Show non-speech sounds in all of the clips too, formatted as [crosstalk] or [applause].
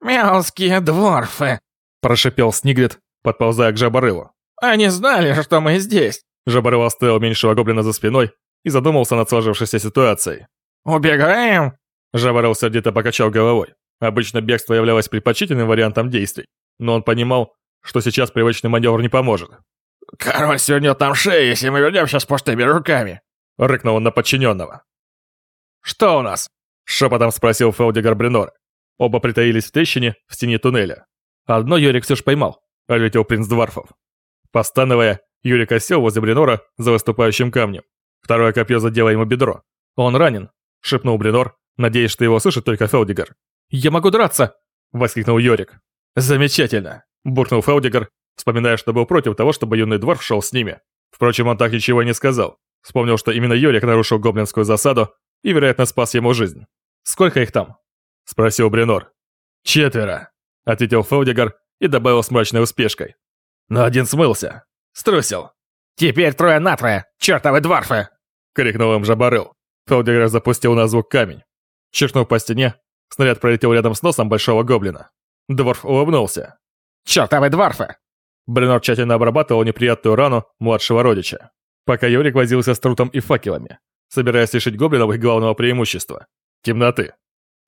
«Мелкие дворфы!» – прошипел Снигрид, подползая к Жабарылу. «Они знали, что мы здесь!» Жабарыл оставил меньшего гоблина за спиной и задумался над сложившейся ситуацией. «Убегаем?» Жабарыл сердито покачал головой. Обычно бегство являлось предпочтительным вариантом действий, но он понимал, что сейчас привычный маневр не поможет. «Король свернет нам шею, если мы вернемся с пустыми руками!» — рыкнул он на подчиненного. «Что у нас?» — шепотом спросил Фелдигар Бринор. Оба притаились в трещине в стене туннеля. Одно Йорик все ж поймал, ответил принц Дварфов. Постановая, Юрик осел возле Бринора за выступающим камнем. Второе копье задело ему бедро. «Он ранен», — шепнул Бринор, надеясь, что его слышит только Фелдигар. «Я могу драться!» — воскликнул Йорик. «Замечательно!» — буркнул Фелдигар, вспоминая, что был против того, чтобы юный дворф шел с ними. Впрочем, он так ничего не сказал. Вспомнил, что именно Йорик нарушил гоблинскую засаду и, вероятно, спас ему жизнь. «Сколько их там?» — спросил Бринор. «Четверо», — ответил Фелдигар и добавил с мрачной успешкой. «Но один смылся. Струсил». «Теперь трое на трое, чертовы дворфы!» — крикнул им Жабарыл. Фелдигар запустил на звук камень. Чиркнув по стене, снаряд пролетел рядом с носом большого гоблина. Дворф улыбнулся. «Чертовы дворфы!» Бренор тщательно обрабатывал неприятную рану младшего родича, пока Йорик возился с трутом и факелами, собираясь лишить гоблинов их главного преимущества – темноты.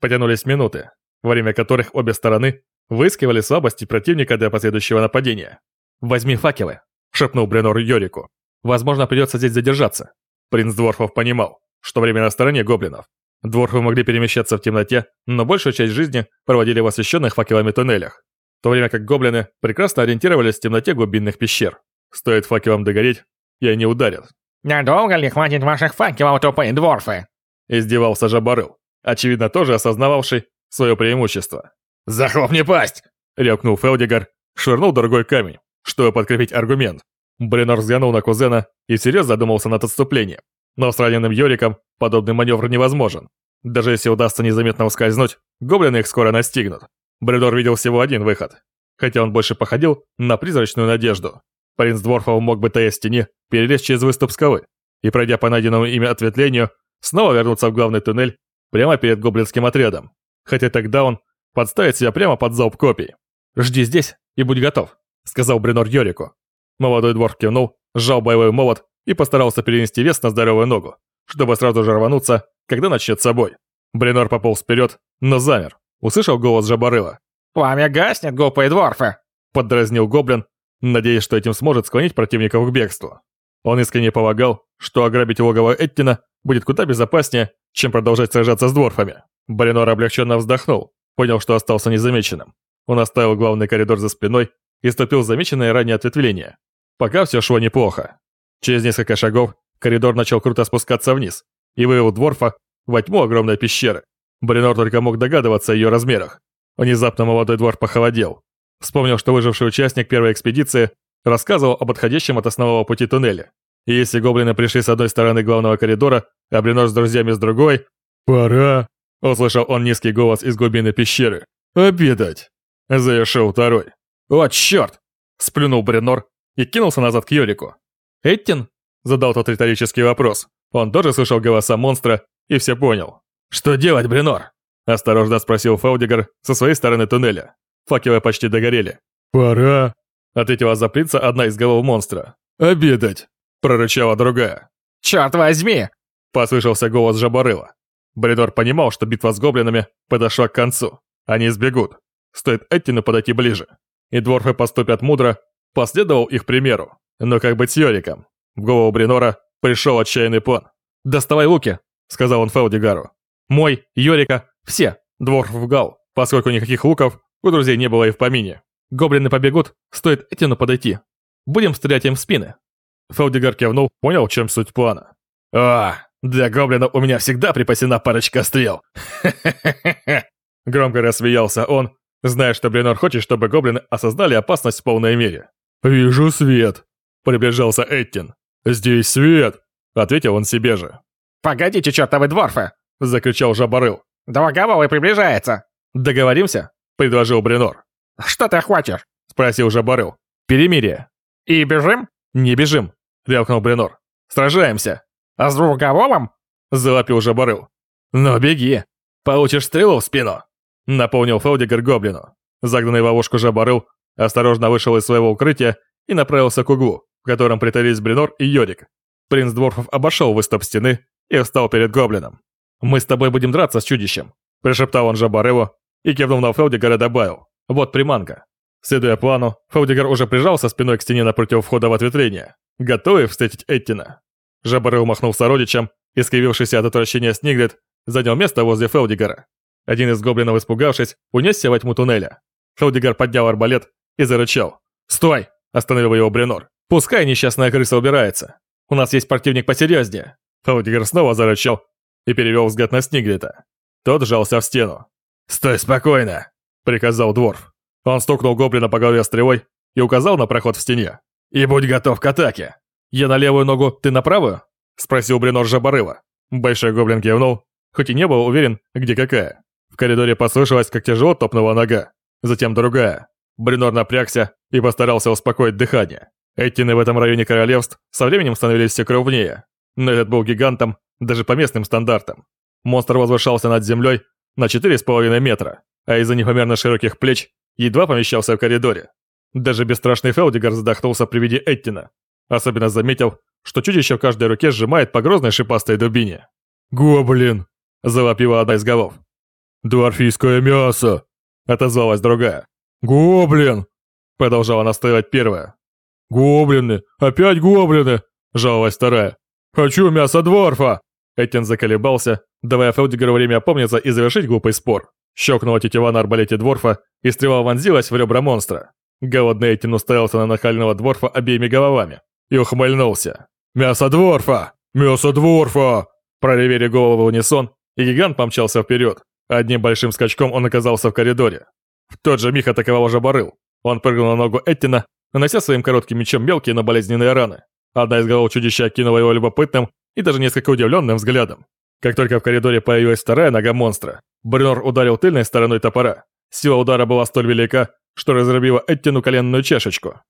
Потянулись минуты, во время которых обе стороны выискивали слабости противника для последующего нападения. «Возьми факелы», – шепнул Бренор Йорику. «Возможно, придется здесь задержаться». Принц Дворфов понимал, что время на стороне гоблинов. Дворфы могли перемещаться в темноте, но большую часть жизни проводили в освещенных факелами туннелях, в то время как гоблины прекрасно ориентировались в темноте глубинных пещер. Стоит факелам догореть, и они ударят. «Надолго ли хватит ваших факелов, тупые дворфы?» Издевался Жабарыл, очевидно тоже осознававший свое преимущество. «Захлопни пасть!» — рявкнул Фелдигар, швырнул дорогой камень, чтобы подкрепить аргумент. Бреннер взглянул на кузена и всерьез задумался над отступлением. Но с раненым Йориком подобный маневр невозможен. Даже если удастся незаметно ускользнуть, гоблины их скоро настигнут. Бредор видел всего один выход, хотя он больше походил на призрачную надежду. Принц Дворфов мог бы, тая в стене, перелезть через выступ скалы и, пройдя по найденному ими ответвлению, снова вернуться в главный туннель прямо перед гоблинским отрядом. Хотя тогда он подставит себя прямо под залп копий. «Жди здесь и будь готов», — сказал Бренор Йорику. Молодой дворф кивнул, сжал боевой молот и постарался перенести вес на здоровую ногу, чтобы сразу же рвануться, когда начнет собой. Бренор пополз вперед, но замер, услышал голос Жабарыла. «Пламя гаснет, глупые дворфы!» Поддразнил гоблин, надеясь, что этим сможет склонить противников к бегству. Он искренне полагал, что ограбить логово Эттина будет куда безопаснее, чем продолжать сражаться с дворфами. Бренор облегченно вздохнул, понял, что остался незамеченным. Он оставил главный коридор за спиной и ступил в замеченное ранее ответвление. Пока все шло неплохо. Через несколько шагов коридор начал круто спускаться вниз и вывел Дворфа во тьму огромной пещеры. Бринор только мог догадываться о ее размерах. Внезапно молодой двор похолодел. Вспомнил, что выживший участник первой экспедиции рассказывал об отходящем от основного пути туннеля. И если гоблины пришли с одной стороны главного коридора, а Бринор с друзьями с другой... «Пора!» — услышал он низкий голос из глубины пещеры. «Обедать!» — завершил второй. «О, черт!» — сплюнул Бринор и кинулся назад к Йорику. «Эттин?» – задал тот риторический вопрос. Он тоже слышал голоса монстра и все понял. «Что делать, Бренор?» – осторожно спросил Фаудигар со своей стороны туннеля. Факелы почти догорели. «Пора», – ответила за принца одна из голов монстра. «Обедать», – прорычала другая. «Черт возьми!» – послышался голос Жабарыла. Бренор понимал, что битва с гоблинами подошла к концу. Они сбегут. Стоит Эттину подойти ближе. И дворфы поступят мудро, последовал их примеру. Но как быть с Йориком? В голову Бринора пришел отчаянный план. «Доставай луки», — сказал он Фелдигару. «Мой, Йорика, все, дворф в гал, поскольку никаких луков у друзей не было и в помине. Гоблины побегут, стоит Этину подойти. Будем стрелять им в спины». Фелдигар кивнул, понял, в чем суть плана. «А, для гоблинов у меня всегда припасена парочка стрел!» [laughs] Громко рассмеялся он, зная, что Бринор хочет, чтобы гоблины осознали опасность в полной мере. «Вижу свет», — приближался Эттин. «Здесь свет», — ответил он себе же. «Погодите, чертовы дворфы!» — закричал Жабарыл. «Двуголовый приближается!» «Договоримся?» — предложил Бренор. «Что ты хочешь?» — спросил Жабарыл. «Перемирие». «И бежим?» «Не бежим», — рявкнул Бренор. «Сражаемся». «А с двуголовым?» — завопил Жабарыл. «Ну беги, получишь стрелу в спину». Наполнил Фелдигер гоблину. Загнанный в ловушку жабарыл осторожно вышел из своего укрытия и направился к углу, в котором притаились Бринор и Йорик. Принц Дворфов обошел выступ стены и встал перед гоблином. «Мы с тобой будем драться с чудищем», – прошептал он жабарылу и кивнув на Фелдигера добавил. «Вот приманка». Следуя плану, Фелдигер уже прижался спиной к стене напротив входа в ответвление, готовый встретить Эттина. Жабарыл махнул сородичем и, скривившийся от отвращения Снигрид, занял место возле Фелдигера. Один из гоблинов, испугавшись, унесся во тьму туннеля. Фелдигер поднял арбалет и зарычал. «Стой!» – остановил его Бренор. «Пускай несчастная крыса убирается. У нас есть противник посерьезнее». Фелдигер снова зарычал и перевел взгляд на Снигрита. Тот сжался в стену. «Стой спокойно!» – приказал Дворф. Он стукнул гоблина по голове стрелой и указал на проход в стене. «И будь готов к атаке!» «Я на левую ногу, ты на правую?» – спросил Бренор Жабарыва. Большой гоблин кивнул, хоть и не был уверен, где какая. В коридоре послышалось, как тяжело топнула нога, затем другая. Бренор напрягся и постарался успокоить дыхание. Эттины в этом районе королевств со временем становились все крупнее, но этот был гигантом даже по местным стандартам. Монстр возвышался над землей на 4,5 метра, а из-за непомерно широких плеч едва помещался в коридоре. Даже бесстрашный Фелдигар задохнулся при виде Эттина. Особенно заметил, что чудище в каждой руке сжимает по грозной шипастой дубине. «Гоблин!» – завопила одна из голов. «Дуарфийское мясо!» – отозвалась другая. «Гоблин!» – продолжала настаивать первая. «Гоблины! Опять гоблины!» – жаловалась вторая. «Хочу мясо дворфа!» Эттин заколебался, давая Фелдигеру время опомниться и завершить глупый спор. Щелкнула тетива на арбалете дворфа, и стрела вонзилась в ребра монстра. Голодный Эттин уставился на нахального дворфа обеими головами и ухмыльнулся. «Мясо дворфа! Мясо дворфа!» Проревели головы в унисон, и гигант помчался вперед. Одним большим скачком он оказался в коридоре. В тот же миг атаковал уже Барыл. Он прыгнул на ногу Эттина, нанося своим коротким мечом мелкие, но болезненные раны. Одна из голов чудища окинула его любопытным и даже несколько удивленным взглядом. Как только в коридоре появилась вторая нога монстра, Брюнор ударил тыльной стороной топора. Сила удара была столь велика, что разрубила Эттину коленную чашечку.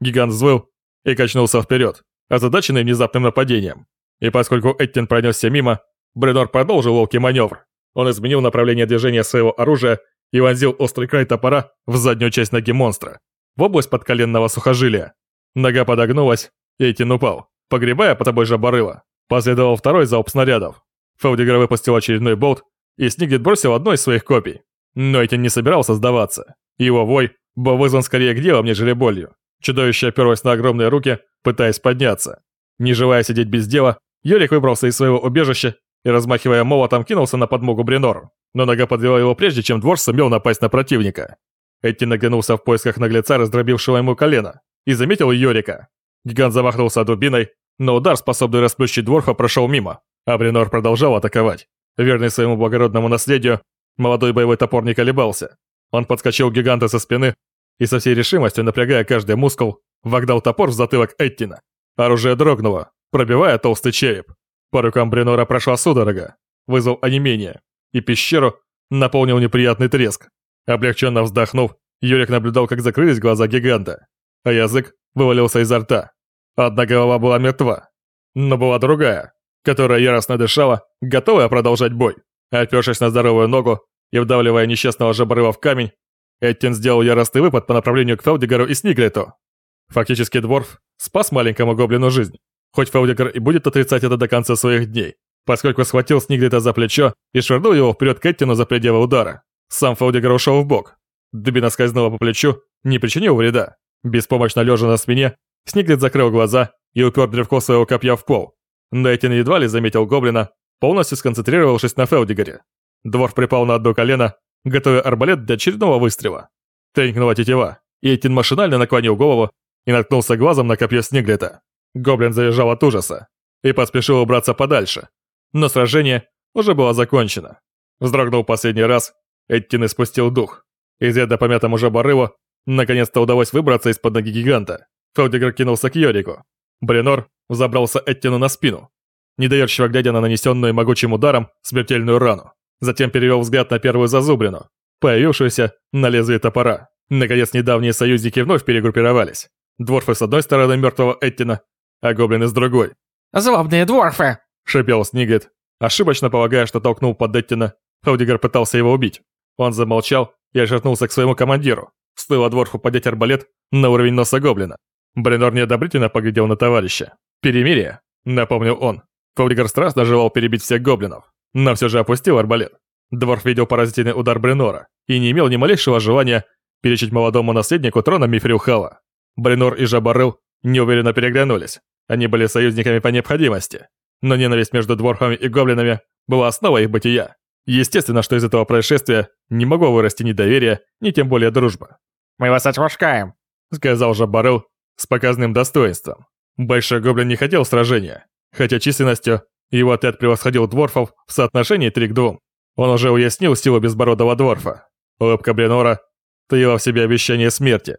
Гигант взвыл и качнулся вперед, озадаченный внезапным нападением. И поскольку Эттин пронесся мимо, Бренор продолжил ловкий маневр. Он изменил направление движения своего оружия и вонзил острый край топора в заднюю часть ноги монстра, в область подколенного сухожилия. Нога подогнулась, и Эттин упал, погребая по тобой же барыла. Последовал второй залп снарядов. Фаудигер выпустил очередной болт, и Снигит бросил одной из своих копий. Но Эттин не собирался сдаваться. Его вой был вызван скорее гневом, нежели болью. Чудовище оперлось на огромные руки, пытаясь подняться. Не желая сидеть без дела, Йорик выбрался из своего убежища и, размахивая молотом, кинулся на подмогу Бринору. Но нога подвела его прежде, чем двор сумел напасть на противника. Эдди наглянулся в поисках наглеца, раздробившего ему колено, и заметил Йорика. Гигант замахнулся дубиной, но удар, способный расплющить дворфа, прошел мимо, а Бринор продолжал атаковать. Верный своему благородному наследию, молодой боевой топор не колебался. Он подскочил к гиганту со спины и со всей решимостью, напрягая каждый мускул, вогнал топор в затылок Эттина. Оружие дрогнуло, пробивая толстый череп. По рукам Бренора прошла судорога, вызвал онемение, и пещеру наполнил неприятный треск. Облегченно вздохнув, Юрик наблюдал, как закрылись глаза гиганта, а язык вывалился изо рта. Одна голова была мертва, но была другая, которая яростно дышала, готовая продолжать бой. Опершись на здоровую ногу и вдавливая несчастного жабрыва в камень, Эттин сделал яростный выпад по направлению к Фелдигару и Снигрету. Фактически Дворф спас маленькому гоблину жизнь, хоть Фелдигар и будет отрицать это до конца своих дней, поскольку схватил Снигрита за плечо и швырнул его вперед к Эттину за пределы удара. Сам Фелдигар ушел в бок. Дубина скользнула по плечу, не причинил вреда. Беспомощно лежа на спине, Снигрит закрыл глаза и упер древко своего копья в пол. Но Эттин едва ли заметил гоблина, полностью сконцентрировавшись на Фелдигаре. Дворф припал на одно колено готовя арбалет для очередного выстрела. Тренькнула тетива, и Этин машинально наклонил голову и наткнулся глазом на копье Снеглета. Гоблин завизжал от ужаса и поспешил убраться подальше. Но сражение уже было закончено. Вздрогнул последний раз, Эттин испустил дух. Изрядно помятому же барыву наконец-то удалось выбраться из-под ноги гиганта. Фелдигер кинулся к Йорику. Бренор взобрался Эттину на спину, недоверчиво глядя на нанесенную могучим ударом смертельную рану. Затем перевел взгляд на первую зазубрину, появившуюся на лезвие топора. Наконец, недавние союзники вновь перегруппировались. Дворфы с одной стороны мертвого Эттина, а гоблины с другой. «Злобные дворфы!» – шипел Снигет, ошибочно полагая, что толкнул под Эттина. Хаудигар пытался его убить. Он замолчал и отшатнулся к своему командиру. Стоило Дворфу поднять арбалет на уровень носа гоблина. Бренор неодобрительно поглядел на товарища. «Перемирие», — напомнил он. Фабригар страстно желал перебить всех гоблинов, но все же опустил арбалет. Дворф видел поразительный удар Бренора и не имел ни малейшего желания перечить молодому наследнику трона Мифрилхала. Бренор и Жабарыл неуверенно переглянулись. Они были союзниками по необходимости. Но ненависть между дворфами и гоблинами была основой их бытия. Естественно, что из этого происшествия не могло вырасти ни доверие, ни тем более дружба. «Мы вас отважкаем», — сказал Жабарыл с показным достоинством. Большой гоблин не хотел сражения, хотя численностью его отряд превосходил дворфов в соотношении 3 к 2. Он уже уяснил силу безбородого дворфа. Улыбка Бренора таила в себе обещание смерти.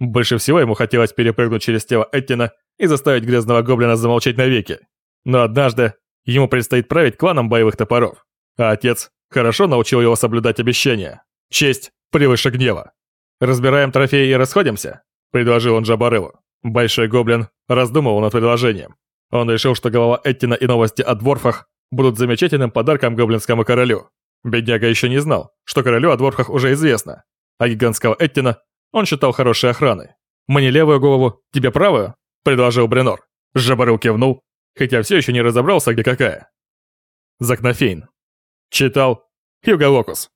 Больше всего ему хотелось перепрыгнуть через тело Эттина и заставить грязного гоблина замолчать навеки. Но однажды ему предстоит править кланом боевых топоров, а отец хорошо научил его соблюдать обещания. Честь превыше гнева. «Разбираем трофеи и расходимся?» – предложил он Джабарылу. Большой гоблин раздумывал над предложением. Он решил, что голова Эттина и новости о дворфах будут замечательным подарком гоблинскому королю. Бедняга еще не знал, что королю о дворфах уже известно, а гигантского Эттина он считал хорошей охраной. «Мне левую голову, тебе правую?» – предложил Бренор. Жабарыл кивнул, хотя все еще не разобрался, где какая. Закнофейн. Читал Хьюго Локус.